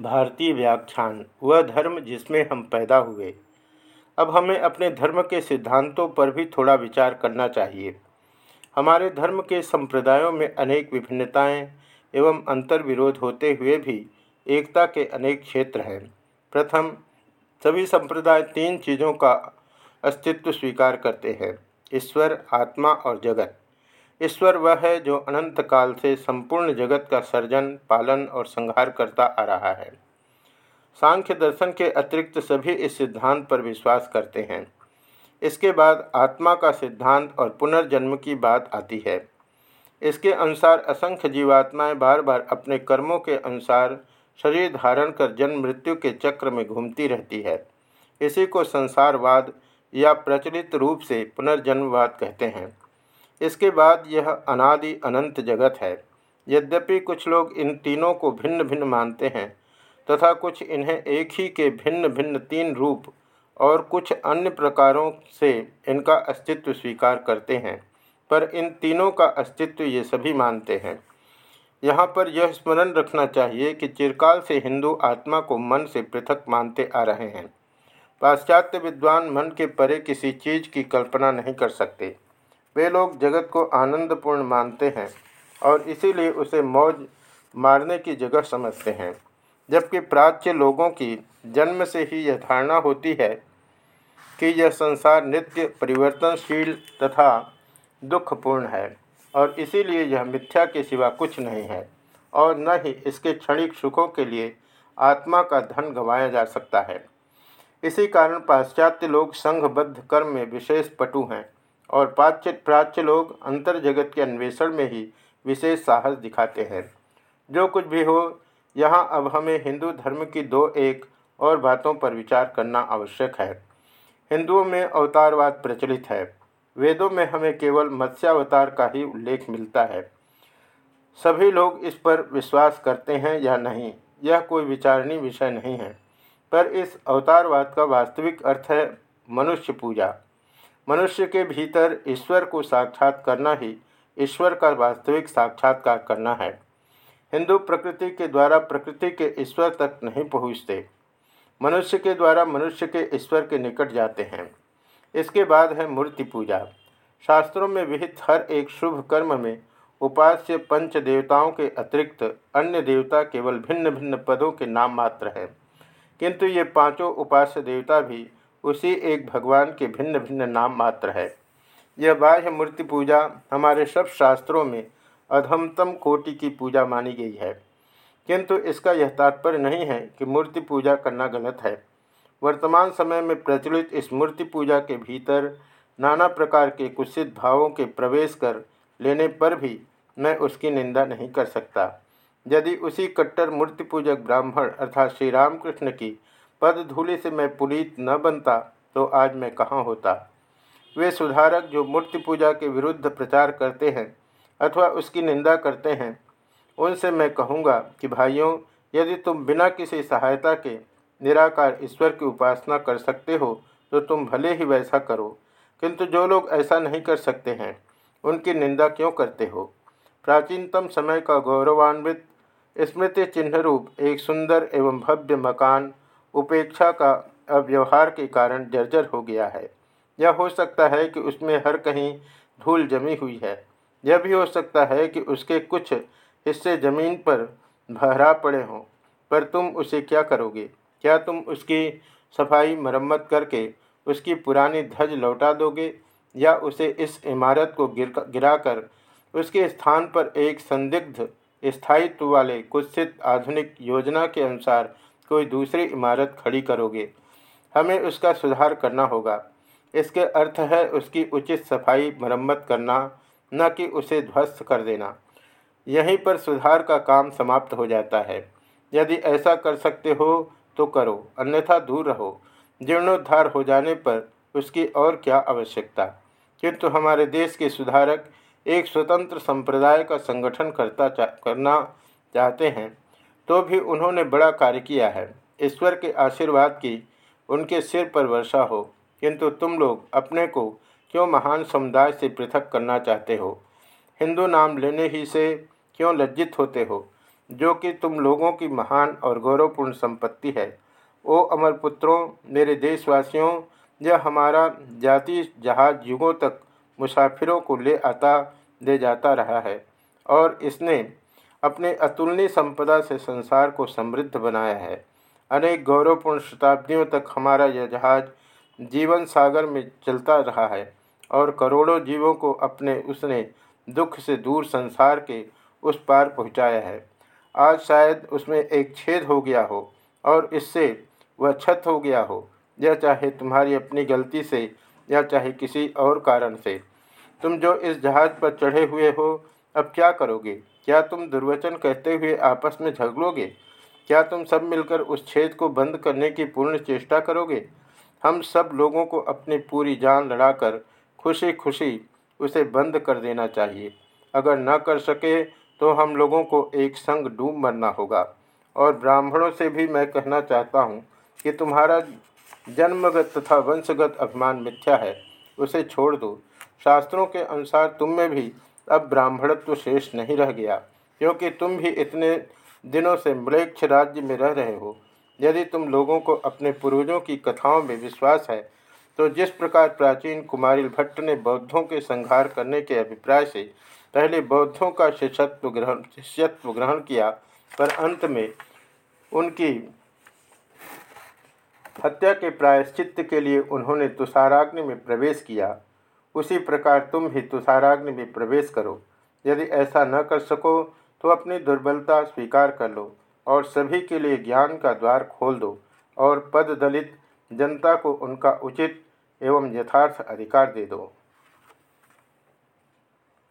भारतीय व्याख्यान, वह धर्म जिसमें हम पैदा हुए। अब हमें अपने धर्म के सिद्धांतों पर भी थोड़ा विचार करना चाहिए। हमारे धर्म के संप्रदायों में अनेक विभिन्नताएँ एवं अंतर विरोध होते हुए भी एकता के अनेक क्षेत्र हैं। प्रथम, सभी संप्रदाय तीन चीज़ों का अस्तित्व स्वीकार करते हैं, ईश्वर, आत्मा और जगत। ईश्वर वह है जो अनंत काल से संपूर्ण जगत का सर्जन, पालन और संहार करता आ रहा है। सांख्य दर्शन के अतिरिक्त सभी इस सिद्धांत पर विश्वास करते हैं। इसके बाद आत्मा का सिद्धांत और पुनर्जन्म की बात आती है। इसके अनुसार असंख्य जीवात्माएँ बार बार अपने कर्मों के अनुसार शरीर धारण कर जन्म मृत्यु के चक्र में घूमती रहती है। इसी को संसारवाद या प्रचलित रूप से पुनर्जन्मवाद कहते हैं। इसके बाद यह अनादि अनंत जगत है। यद्यपि कुछ लोग इन तीनों को भिन्न भिन्न मानते हैं, तथा कुछ इन्हें एक ही के भिन्न भिन्न तीन रूप और कुछ अन्य प्रकारों से इनका अस्तित्व स्वीकार करते हैं, पर इन तीनों का अस्तित्व ये सभी मानते हैं। यहाँ पर यह स्मरण रखना चाहिए कि चिरकाल से हिंदू आत्मा को मन से पृथक मानते आ रहे हैं। पाश्चात्य विद्वान मन के परे किसी चीज़ की कल्पना नहीं कर सकते। वे लोग जगत को आनंदपूर्ण मानते हैं और इसीलिए उसे मौज मारने की जगह समझते हैं। जबकि प्राच्य लोगों की जन्म से ही यह धारणा होती है कि यह संसार नित्य परिवर्तनशील तथा दुखपूर्ण है और इसीलिए यह मिथ्या के सिवा कुछ नहीं है और न ही इसके क्षणिक सुखों के लिए आत्मा का धन गंवाया जा सकता है। इसी कारण पाश्चात्य लोग संघबद्ध कर्म में विशेष पटु हैं। और प्राच्य प्राच्य लोग अंतर जगत के अन्वेषण में ही विशेष साहस दिखाते हैं। जो कुछ भी हो, यहाँ अब हमें हिंदू धर्म की दो एक और बातों पर विचार करना आवश्यक है। हिंदुओं में अवतारवाद प्रचलित है। वेदों में हमें केवल मत्स्यावतार का ही उल्लेख मिलता है। सभी लोग इस पर विश्वास करते हैं या नहीं, यह कोई विचारणीय विषय नहीं है। पर इस अवतारवाद का वास्तविक अर्थ है मनुष्य पूजा। मनुष्य के भीतर ईश्वर को साक्षात करना ही ईश्वर का वास्तविक साक्षात्कार करना है। हिंदू प्रकृति के द्वारा प्रकृति के ईश्वर तक नहीं पहुँचते। मनुष्य के द्वारा मनुष्य के ईश्वर के निकट जाते हैं। इसके बाद है मूर्ति पूजा। शास्त्रों में विहित हर एक शुभ कर्म में उपास्य पंच देवताओं के अतिरिक्त अन्य देवता केवल भिन्न भिन्न पदों के नाम मात्र हैं। किंतु ये पाँचों उपास्य देवता भी उसी एक भगवान के भिन्न भिन्न नाम मात्र है। यह बाह्य मूर्ति पूजा हमारे सब शास्त्रों में अधमतम कोटि की पूजा मानी गई है। किंतु इसका यह तात्पर्य नहीं है कि मूर्ति पूजा करना गलत है। वर्तमान समय में प्रचलित इस मूर्ति पूजा के भीतर नाना प्रकार के कुत्सित भावों के प्रवेश कर लेने पर भी मैं उसकी निंदा नहीं कर सकता। यदि उसी कट्टर मूर्ति पूजक ब्राह्मण अर्थात श्री रामकृष्ण की पद धूलि से मैं पुनीत न बनता तो आज मैं कहाँ होता? वे सुधारक जो मूर्ति पूजा के विरुद्ध प्रचार करते हैं, अथवा उसकी निंदा करते हैं, उनसे मैं कहूँगा कि भाइयों, यदि तुम बिना किसी सहायता के निराकार ईश्वर की उपासना कर सकते हो तो तुम भले ही वैसा करो, किंतु जो लोग ऐसा नहीं कर सकते हैं, उनकी निंदा क्यों करते हो? प्राचीनतम समय का गौरवान्वित स्मृति चिन्ह रूप एक सुंदर एवं भव्य मकान उपेक्षा का अव्यवहार के कारण जर्जर हो गया है। यह हो सकता है कि उसमें हर कहीं धूल जमी हुई है। यह भी हो सकता है कि उसके कुछ हिस्से ज़मीन पर भहरा पड़े हों। पर तुम उसे क्या करोगे? क्या तुम उसकी सफ़ाई मरम्मत करके उसकी पुरानी ध्वज लौटा दोगे? या उसे इस इमारत को गिर गिराकर उसके स्थान पर एक संदिग्ध स्थायित्व वाले कुत्सित आधुनिक योजना के अनुसार कोई दूसरी इमारत खड़ी करोगे। हमें उसका सुधार करना होगा। इसके अर्थ है उसकी उचित सफ़ाई मरम्मत करना न कि उसे ध्वस्त कर देना। यहीं पर सुधार का काम समाप्त हो जाता है। यदि ऐसा कर सकते हो तो करो अन्यथा दूर रहो। जीर्णोद्धार हो जाने पर उसकी और क्या आवश्यकता? किंतु हमारे देश के सुधारक एक स्वतंत्र संप्रदाय का संगठन करता चा, करना चाहते हैं। तो भी उन्होंने बड़ा कार्य किया है। ईश्वर के आशीर्वाद की उनके सिर पर वर्षा हो। किंतु तुम लोग अपने को क्यों महान समुदाय से पृथक करना चाहते हो? हिंदू नाम लेने ही से क्यों लज्जित होते हो? जो कि तुम लोगों की महान और गौरवपूर्ण संपत्ति है। ओ अमर पुत्रों, मेरे देशवासियों, यह हमारा जाति जहाज़ युगों तक मुसाफिरों को ले आता, ले जाता रहा है। और इसने अपने अतुलनीय संपदा से संसार को समृद्ध बनाया है। अनेक गौरवपूर्ण शताब्दियों तक हमारा यह जहाज़ जीवन सागर में चलता रहा है और करोड़ों जीवों को अपने उसने दुख से दूर संसार के उस पार पहुँचाया है। आज शायद उसमें एक छेद हो गया हो और इससे वह छत हो गया हो यह चाहे तुम्हारी अपनी गलती से, या चाहे किसी और कारण से। तुम जो इस जहाज़ पर चढ़े हुए हो, अब क्या करोगे? क्या तुम दुर्वचन कहते हुए आपस में झगड़ोगे? क्या तुम सब मिलकर उस छेद को बंद करने की पूर्ण चेष्टा करोगे? हम सब लोगों को अपनी पूरी जान लड़ाकर खुशी खुशी उसे बंद कर देना चाहिए। अगर न कर सके तो हम लोगों को एक संग डूब मरना होगा। और ब्राह्मणों से भी मैं कहना चाहता हूँ कि तुम्हारा जन्मगत तथा वंशगत अभिमान मिथ्या है। उसे छोड़ दो। शास्त्रों के अनुसार तुम में भी अब ब्राह्मणत्व शेष नहीं रह गया, क्योंकि तुम भी इतने दिनों से म्लेक्ष राज्य में रह रहे हो। यदि तुम लोगों को अपने पूर्वजों की कथाओं में विश्वास है तो जिस प्रकार प्राचीन कुमारिल भट्ट ने बौद्धों के संहार करने के अभिप्राय से पहले बौद्धों का शिष्यत्व ग्रहण शिष्यत्व ग्रहण किया, पर अंत में उनकी हत्या के प्रायश्चित के लिए उन्होंने तुषाराग्नि में प्रवेश किया। उसी प्रकार तुम भी तुषाराग्नि में प्रवेश करो। यदि ऐसा न कर सको तो अपनी दुर्बलता स्वीकार कर लो और सभी के लिए ज्ञान का द्वार खोल दो और पद दलित जनता को उनका उचित एवं यथार्थ अधिकार दे दो।